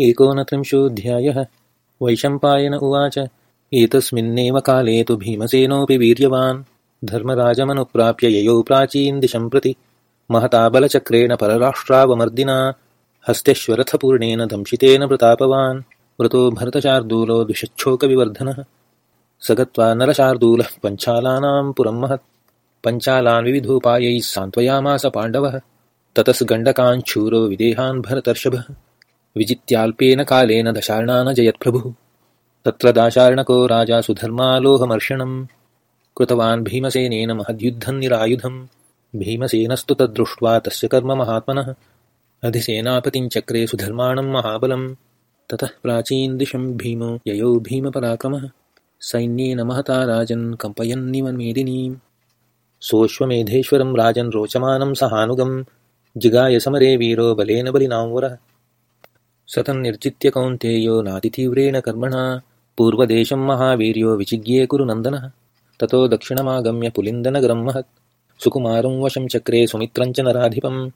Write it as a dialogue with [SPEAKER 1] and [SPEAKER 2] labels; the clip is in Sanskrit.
[SPEAKER 1] एकोनत्रिंशोऽध्यायः वैशम्पायन उवाच एतस्मिन्नेव काले तु भीमसेनोऽपि वीर्यवान्। धर्मराजमनुप्राप्य ययौ प्राचीन् दिशं प्रति। महता बलचक्रेण परराष्ट्रावमर्दिना। हस्तेश्वरथपूर्णेन दंशितेन प्रतापवान्। वृतो भरतशार्दूलो द्विषच्छोकविवर्धनः। स गत्वा नरशार्दूलः पञ्चालानां पुरं महत्। पञ्चालान् विविधोपायैः सान्त्वयामास पाण्डवः। ततस्गण्डकाञ्छूरो विदेहान् भरतर्षभः विजित्याल्पेन कालेन दशार्णानजयत्प्रभुः। तत्र दाशार्णको राजा सुधर्मालोहमर्षणम्। कृतवान् भीमसेनेन महद्युद्धं निरायुधम्। भीमसेनस्तु तद्दृष्ट्वा तस्य कर्म महात्मनः। अधिसेनापतिञ्चक्रे सुधर्माणं महाबलं ततः प्राचीन्दिशं भीमो ययौ भीमपराक्रमः। सैन्येन महता राजन् कम्पयन्निव मेदिनीम् सोऽश्वमेधेश्वरं राजन् रोचमानं सहानुगं जिगाय समरे वीरो बलेन बलिनांवरः स तन्निर्जित्य कौन्तेयो नातितीव्रेण कर्मणा। पूर्वदेशं महावीर्यो विचिज्ञे कुरुनन्दनः ततो दक्षिणमागम्य पुलिन्दनगरं महत्। सुकुमारं वशं चक्रे सुमित्रञ्च नराधिपम्